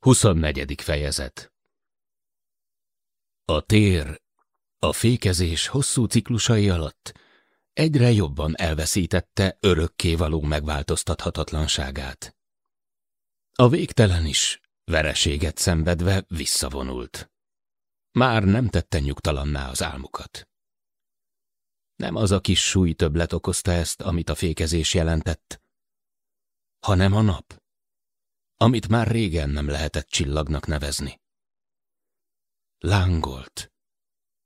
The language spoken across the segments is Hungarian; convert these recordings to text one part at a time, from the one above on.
24. fejezet A tér, a fékezés hosszú ciklusai alatt egyre jobban elveszítette örökké való megváltoztathatatlanságát. A végtelen is vereséget szenvedve visszavonult. Már nem tette nyugtalanná az álmukat. Nem az a kis súly többlet okozta ezt, amit a fékezés jelentett, hanem a nap amit már régen nem lehetett csillagnak nevezni. Lángolt,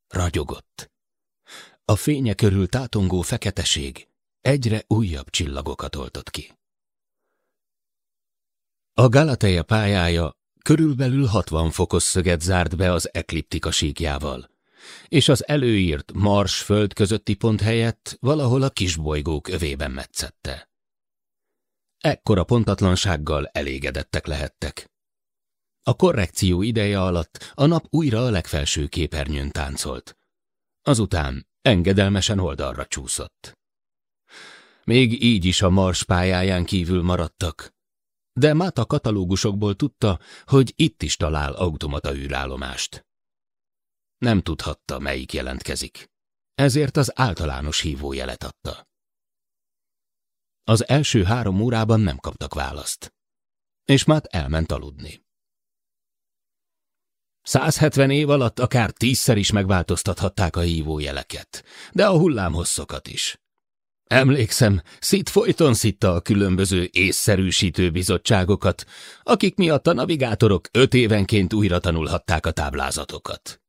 ragyogott. A fénye körül tátongó feketeség egyre újabb csillagokat oltott ki. A Galateja pályája körülbelül 60 fokos szöget zárt be az ekliptika síkjával, és az előírt Mars föld közötti pont helyett valahol a kisbolygók övében metszette. Ekkora pontatlansággal elégedettek lehettek. A korrekció ideje alatt a nap újra a legfelső képernyőn táncolt. Azután engedelmesen oldalra csúszott. Még így is a Mars pályáján kívül maradtak, de Máta katalógusokból tudta, hogy itt is talál automata űrállomást. Nem tudhatta, melyik jelentkezik, ezért az általános hívójelet adta. Az első három órában nem kaptak választ. És Matt elment aludni. 170 év alatt akár tízszer is megváltoztathatták a hívójeleket, de a hullámhosszokat is. Emlékszem, Szit folyton szitta a különböző észszerűsítő bizottságokat, akik miatt a navigátorok öt évenként újra tanulhatták a táblázatokat.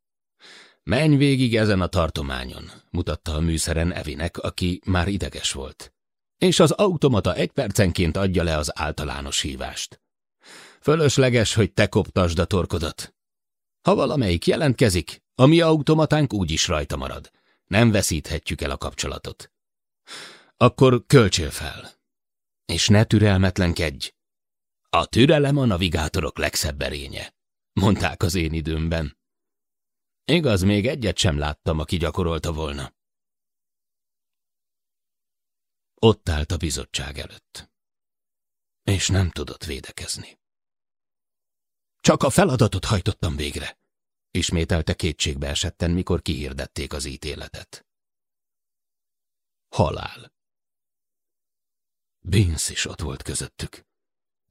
Menj végig ezen a tartományon, mutatta a műszeren Evinek, aki már ideges volt és az automata egy percenként adja le az általános hívást. Fölösleges, hogy te koptasd a torkodat. Ha valamelyik jelentkezik, a mi automatánk úgyis rajta marad. Nem veszíthetjük el a kapcsolatot. Akkor költsél fel. És ne türelmetlenkedj. A türelem a navigátorok legszebb erénye, mondták az én időmben. Igaz, még egyet sem láttam, aki gyakorolta volna. Ott állt a bizottság előtt. És nem tudott védekezni. Csak a feladatot hajtottam végre, ismételte kétségbe esetten, mikor kihirdették az ítéletet. Halál. Binsz is ott volt közöttük,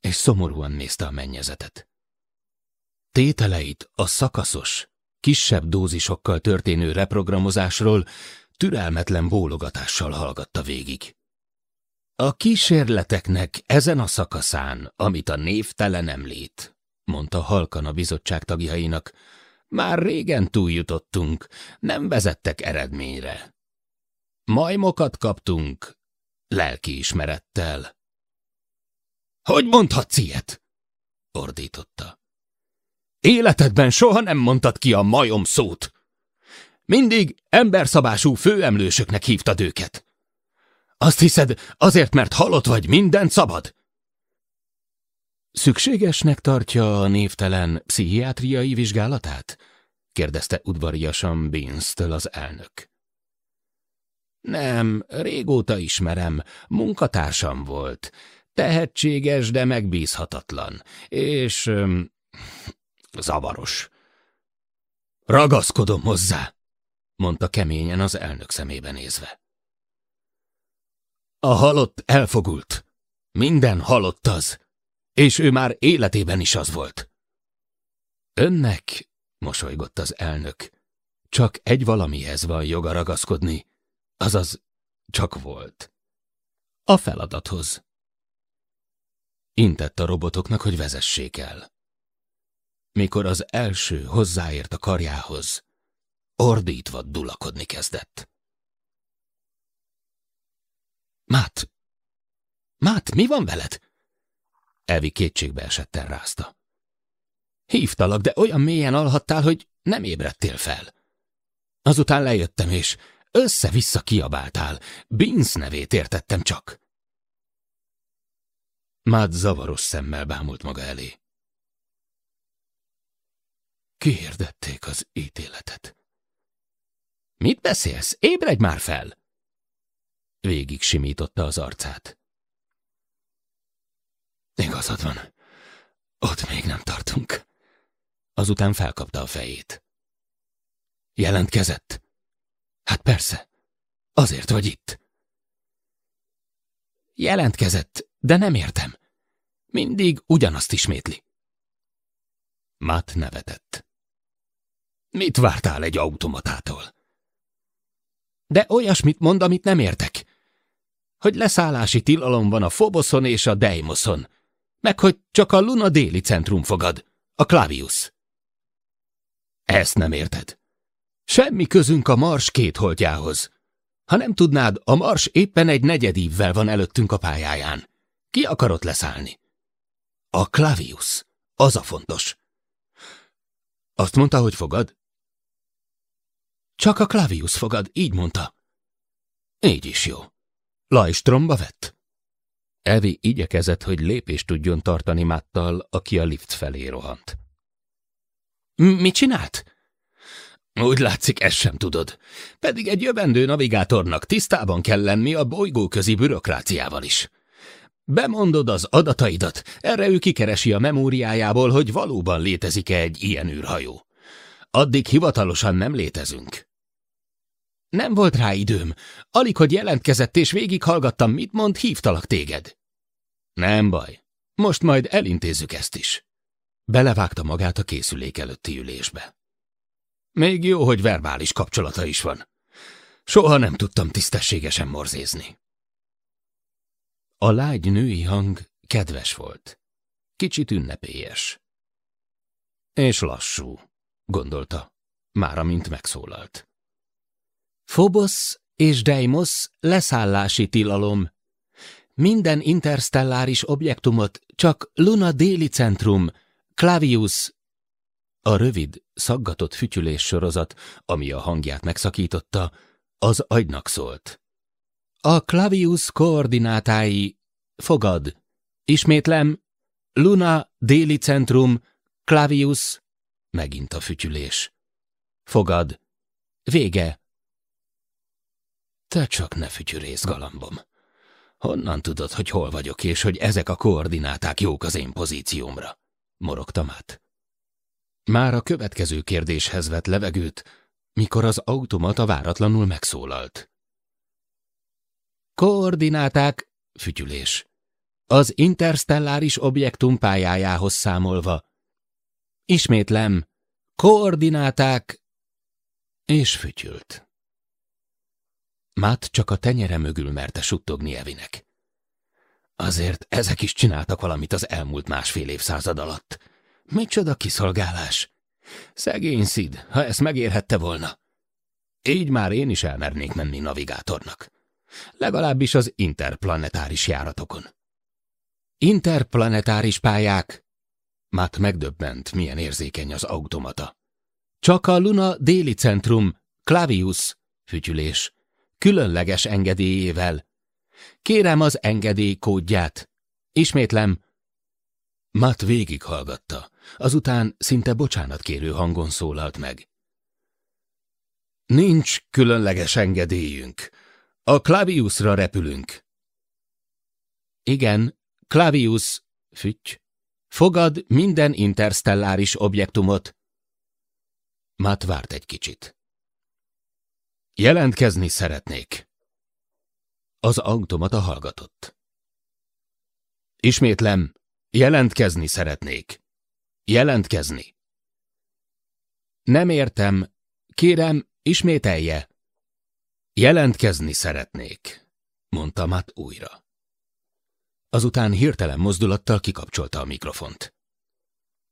és szomorúan nézte a mennyezetet. Tételeit a szakaszos, kisebb dózisokkal történő reprogramozásról türelmetlen bólogatással hallgatta végig. A kísérleteknek ezen a szakaszán, amit a névtelen említ, mondta halkan a bizottság tagjainak, már régen túljutottunk, nem vezettek eredményre. Majmokat kaptunk, lelkiismerettel. Hogy mondhatsz ilyet? ordította. Életedben soha nem mondtad ki a majom szót. Mindig emberszabású főemlősöknek hívtad őket. Azt hiszed, azért, mert halott vagy, minden szabad? Szükségesnek tartja a névtelen pszichiátriai vizsgálatát? kérdezte udvariasan Binstől az elnök. Nem, régóta ismerem, munkatársam volt. Tehetséges, de megbízhatatlan. És... Zavaros. Ragaszkodom hozzá, mondta keményen az elnök szemébe nézve. A halott elfogult. Minden halott az. És ő már életében is az volt. Önnek, mosolygott az elnök, csak egy valamihez van joga ragaszkodni, azaz csak volt. A feladathoz. Intett a robotoknak, hogy vezessék el. Mikor az első hozzáért a karjához, ordítva dulakodni kezdett. Mát! Mát, mi van veled? Elvi kétségbe esetten rázta. Hívtalak, de olyan mélyen alhattál, hogy nem ébredtél fel. Azután lejöttem, és össze-vissza kiabáltál. Binsz nevét értettem csak. Mát zavaros szemmel bámult maga elé. Kihirdették az ítéletet. Mit beszélsz? Ébredj már fel! Végig simította az arcát. Igazad van. Ott még nem tartunk. Azután felkapta a fejét. Jelentkezett? Hát persze. Azért vagy itt. Jelentkezett, de nem értem. Mindig ugyanazt ismétli. Matt nevetett. Mit vártál egy automatától? De olyasmit mond, amit nem értek. Hogy leszállási tilalom van a Foboszon és a Deimoszon, meg hogy csak a Luna déli centrum fogad, a Clavius. Ezt nem érted. Semmi közünk a Mars két holtjához. Ha nem tudnád, a Mars éppen egy negyedívvel van előttünk a pályáján. Ki akarott leszállni? A Clavius. Az a fontos. Azt mondta, hogy fogad? Csak a Clavius fogad, így mondta. Így is jó. Lajstromba vett? Evi igyekezett, hogy lépést tudjon tartani Máttal, aki a lift felé rohant. Mit csinált? Úgy látszik, ezt sem tudod. Pedig egy jövendő navigátornak tisztában kell lenni a bolygóközi bürokráciával is. Bemondod az adataidat, erre ő kikeresi a memóriájából, hogy valóban létezik-e egy ilyen űrhajó. Addig hivatalosan nem létezünk. Nem volt rá időm. Alig, hogy jelentkezett és végighallgattam, mit mond, hívtalak téged. Nem baj. Most majd elintézzük ezt is. Belevágta magát a készülék előtti ülésbe. Még jó, hogy verbális kapcsolata is van. Soha nem tudtam tisztességesen morzézni. A lágy női hang kedves volt. Kicsit ünnepélyes. És lassú, gondolta, már amint megszólalt. Phobos és Deimos leszállási tilalom. Minden interstelláris objektumot csak Luna déli centrum, Clavius. A rövid, szaggatott fütyülés sorozat, ami a hangját megszakította, az agynak szólt. A Clavius koordinátái, fogad. Ismétlem, Luna déli centrum, Clavius, megint a fütyülés. Fogad. Vége. Te csak ne fütyürész, galambom. Honnan tudod, hogy hol vagyok, és hogy ezek a koordináták jók az én pozíciómra? Morogtam át. Már a következő kérdéshez vett levegőt, mikor az automata váratlanul megszólalt. Koordináták, fütyülés. Az interstelláris objektum pályájához számolva. Ismétlem, koordináták, és fütyült. Mát csak a tenyere mögül merte suttogni Evinek. Azért ezek is csináltak valamit az elmúlt másfél évszázad alatt. Micsoda kiszolgálás! Szegény Szid, ha ezt megérhette volna. Így már én is elmernék menni navigátornak. Legalábbis az interplanetáris járatokon. Interplanetáris pályák? Matt megdöbbent, milyen érzékeny az automata. Csak a Luna déli centrum, Clavius, fütyülés, különleges engedélyével. Kérem az engedély kódját. Ismétlem. Matt végighallgatta, azután szinte bocsánatkérő hangon szólalt meg. Nincs különleges engedélyünk. A Claviusra repülünk. Igen, Clavius, füty, fogad minden interstelláris objektumot. Matt várt egy kicsit. Jelentkezni szeretnék. Az automata hallgatott. Ismétlem, jelentkezni szeretnék. Jelentkezni. Nem értem. Kérem, ismételje. Jelentkezni szeretnék, mondta Matt újra. Azután hirtelen mozdulattal kikapcsolta a mikrofont.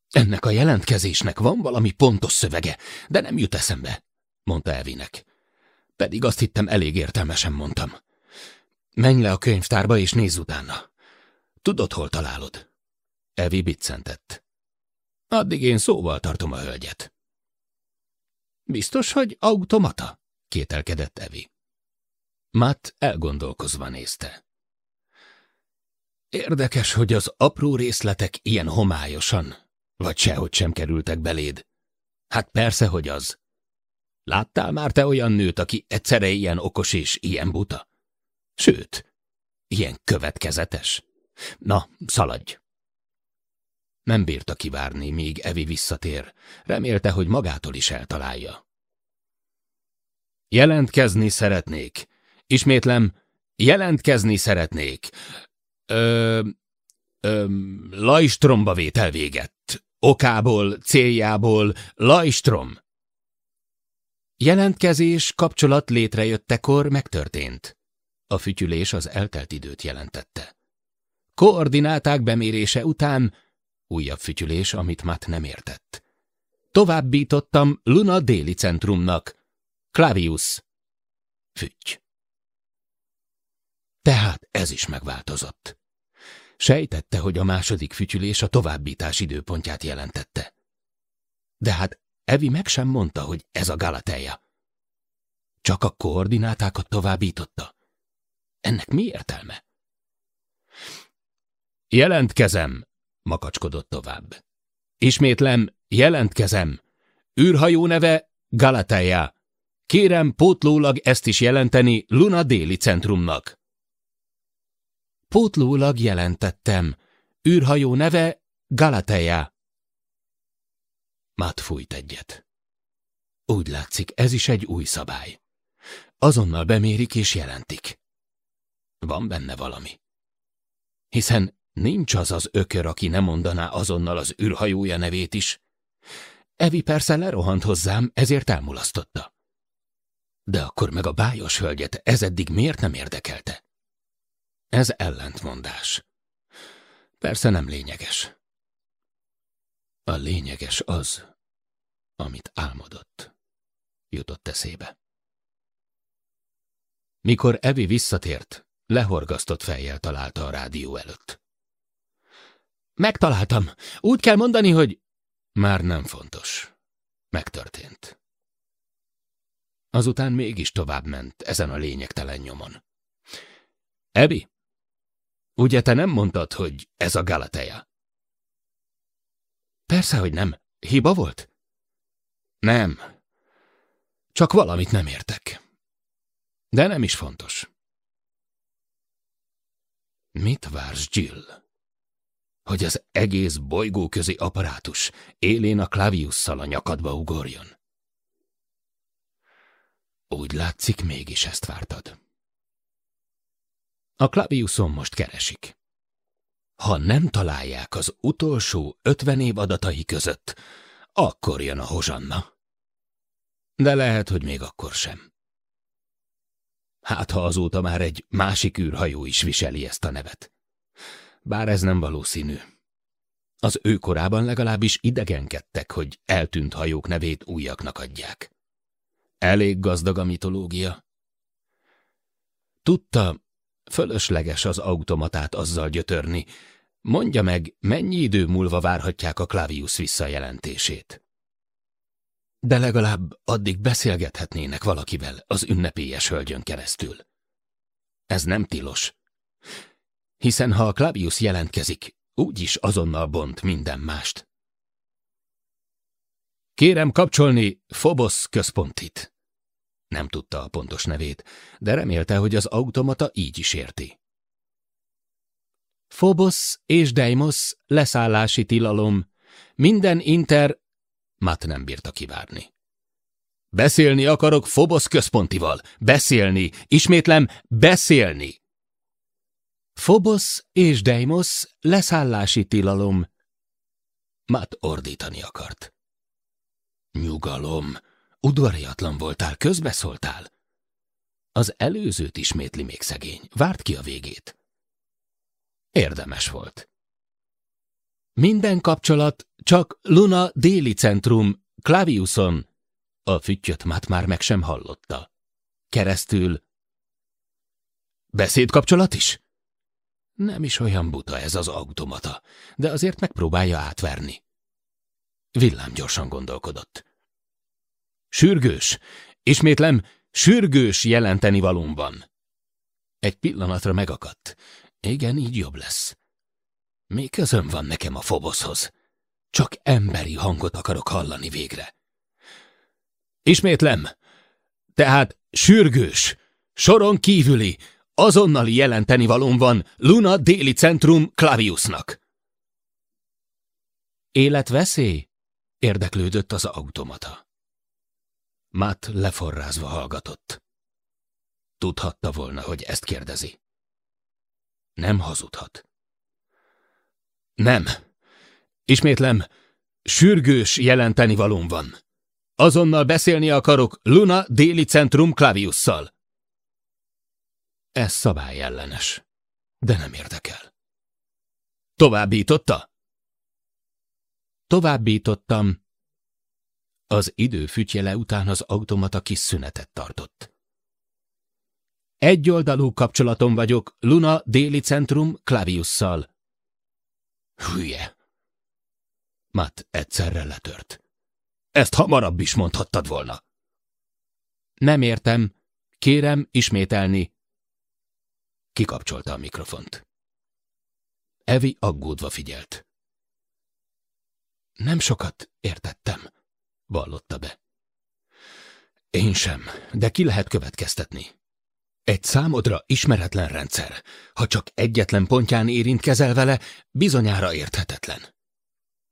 Ennek a jelentkezésnek van valami pontos szövege, de nem jut eszembe, mondta Evinek. Pedig azt hittem elég értelmesen mondtam. Menj le a könyvtárba és nézz utána. Tudod, hol találod? Evi biccentett. Addig én szóval tartom a hölgyet. Biztos, hogy automata? kételkedett Evi. Matt elgondolkozva nézte. Érdekes, hogy az apró részletek ilyen homályosan, vagy sehogy sem kerültek beléd. Hát persze, hogy az. Láttál már te olyan nőt, aki egyszerre ilyen okos és ilyen buta? Sőt, ilyen következetes. Na, szaladj! Nem bírta kivárni, míg Evi visszatér. Remélte, hogy magától is eltalálja. Jelentkezni szeretnék. Ismétlem, jelentkezni szeretnék. Ö, ö, lajstromba vétel véget. Okából, céljából, lajstrom. Jelentkezés, kapcsolat létrejöttekor megtörtént. A fütyülés az eltelt időt jelentette. Koordináták bemérése után újabb fütyülés, amit Matt nem értett. Továbbítottam Luna déli centrumnak. Clavius. Füty. Tehát ez is megváltozott. Sejtette, hogy a második fütyülés a továbbítás időpontját jelentette. De hát Evi meg sem mondta, hogy ez a Galateja. Csak a koordinátákat továbbította. Ennek mi értelme? Jelentkezem, makacskodott tovább. Ismétlem, jelentkezem. űrhajó neve Galateja. Kérem pótlólag ezt is jelenteni Luna déli centrumnak. Pótlólag jelentettem. űrhajó neve Galateja. Matt fújt egyet. Úgy látszik, ez is egy új szabály. Azonnal bemérik és jelentik. Van benne valami. Hiszen nincs az az ökör, aki nem mondaná azonnal az űrhajója nevét is. Evi persze lerohant hozzám, ezért elmulasztotta. De akkor meg a bájos hölgyet ez eddig miért nem érdekelte? Ez ellentmondás. Persze nem lényeges. A lényeges az, amit álmodott, jutott eszébe. Mikor Evi visszatért, lehorgasztott fejjel találta a rádió előtt. Megtaláltam. Úgy kell mondani, hogy... Már nem fontos. Megtörtént. Azután mégis tovább ment ezen a lényegtelen nyomon. Ebi, ugye te nem mondtad, hogy ez a Galateja? Persze, hogy nem. Hiba volt? Nem. Csak valamit nem értek. De nem is fontos. Mit vársz, Jill? Hogy az egész bolygóközi apparátus élén a klaviusszal a nyakadba ugorjon? Úgy látszik, mégis ezt vártad. A klaviuszon most keresik. Ha nem találják az utolsó ötven év adatai között, akkor jön a hozsanna. De lehet, hogy még akkor sem. Hát, ha azóta már egy másik űrhajó is viseli ezt a nevet. Bár ez nem valószínű. Az ő korában legalábbis idegenkedtek, hogy eltűnt hajók nevét újaknak adják. Elég gazdag a mitológia. Tudta, fölösleges az automatát azzal gyötörni, Mondja meg, mennyi idő múlva várhatják a Clavius visszajelentését? De legalább addig beszélgethetnének valakivel az ünnepélyes hölgyön keresztül. Ez nem tilos. Hiszen ha a Clavius jelentkezik, úgyis azonnal bont minden mást. Kérem kapcsolni Phobos központit. Nem tudta a pontos nevét, de remélte, hogy az automata így is érti. Phobos és Deimos leszállási tilalom. Minden inter... Matt nem bírta kivárni. Beszélni akarok Phobos központival. Beszélni. Ismétlem, beszélni. Phobos és Deimos leszállási tilalom. Matt ordítani akart. Nyugalom. Udvariatlan voltál, közbeszóltál. Az előzőt ismétli még szegény. Várt ki a végét. Érdemes volt. Minden kapcsolat csak Luna déli centrum, Claviuson. A füttyöt Matt már meg sem hallotta. Keresztül. Beszédkapcsolat is? Nem is olyan buta ez az automata, de azért megpróbálja átverni. Villám gyorsan gondolkodott. Sürgős, ismétlem, sürgős jelenteni valóm van. Egy pillanatra megakadt. Igen, így jobb lesz. Mi közöm van nekem a foboszhoz? Csak emberi hangot akarok hallani végre. Ismétlem. Tehát sürgős, soron kívüli, azonnali jelenteni valóm van Luna déli centrum Claviusnak. Életveszély? Érdeklődött az automata. Matt leforrázva hallgatott. Tudhatta volna, hogy ezt kérdezi. Nem hazudhat. Nem. Ismétlem, sürgős jelenteni valóm van. Azonnal beszélni akarok Luna déli centrum Claviusszal. Ez szabályellenes, de nem érdekel. Továbbította? Továbbítottam. Az idő fütyjele után az automata kis szünetet tartott. Egyoldalú kapcsolatom vagyok Luna déli centrum Claviusszal. Hülye! Matt egyszerre letört. Ezt hamarabb is mondhattad volna. Nem értem. Kérem ismételni. Kikapcsolta a mikrofont. Evi aggódva figyelt. Nem sokat értettem, vallotta be. Én sem, de ki lehet következtetni. Egy számodra ismeretlen rendszer, ha csak egyetlen pontján érintkezel vele, bizonyára érthetetlen.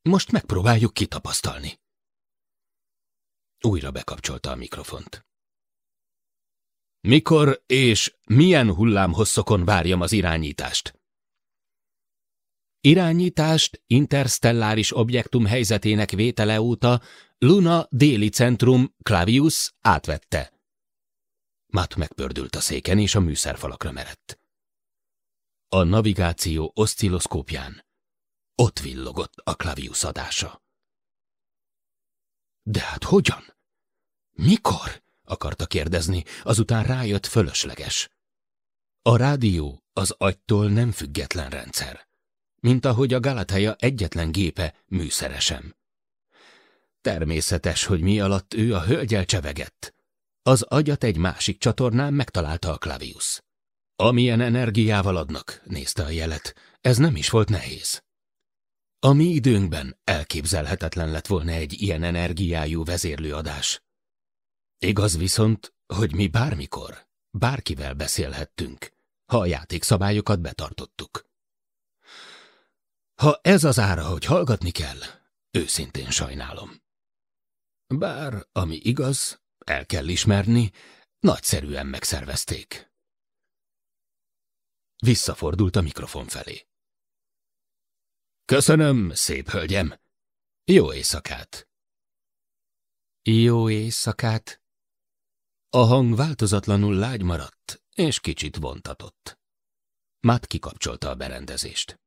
Most megpróbáljuk kitapasztalni. Újra bekapcsolta a mikrofont. Mikor és milyen hullámhosszokon várjam az irányítást? Irányítást interstelláris objektum helyzetének vétele óta Luna déli centrum Clavius átvette. Matt megpördült a széken, és a műszerfalakra merett. A navigáció oszcilloszkópján ott villogott a Clavius adása. De hát hogyan? Mikor? akarta kérdezni, azután rájött fölösleges. A rádió az agytól nem független rendszer, mint ahogy a Galateja egyetlen gépe műszeresem. Természetes, hogy mi alatt ő a hölgyel csevegett. Az agyat egy másik csatornán megtalálta a Clavius. Amilyen energiával adnak, nézte a jelet, ez nem is volt nehéz. A mi időnkben elképzelhetetlen lett volna egy ilyen energiájú vezérlőadás. Igaz viszont, hogy mi bármikor, bárkivel beszélhettünk, ha a játékszabályokat betartottuk. Ha ez az ára, hogy hallgatni kell, őszintén sajnálom. Bár, ami igaz, el kell ismerni, nagyszerűen megszervezték. Visszafordult a mikrofon felé. Köszönöm, szép hölgyem. Jó éjszakát. Jó éjszakát. A hang változatlanul lágy maradt, és kicsit vontatott. Matt kikapcsolta a berendezést.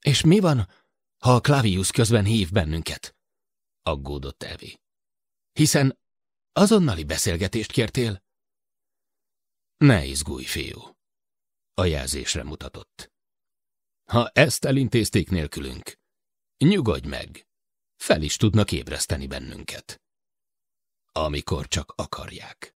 És mi van, ha a Clavius közben hív bennünket? Aggódott Evi. Hiszen azonnali beszélgetést kértél? Ne izgulj, fiú. A jelzésre mutatott. Ha ezt elintézték nélkülünk, nyugodj meg, fel is tudnak ébreszteni bennünket. Amikor csak akarják.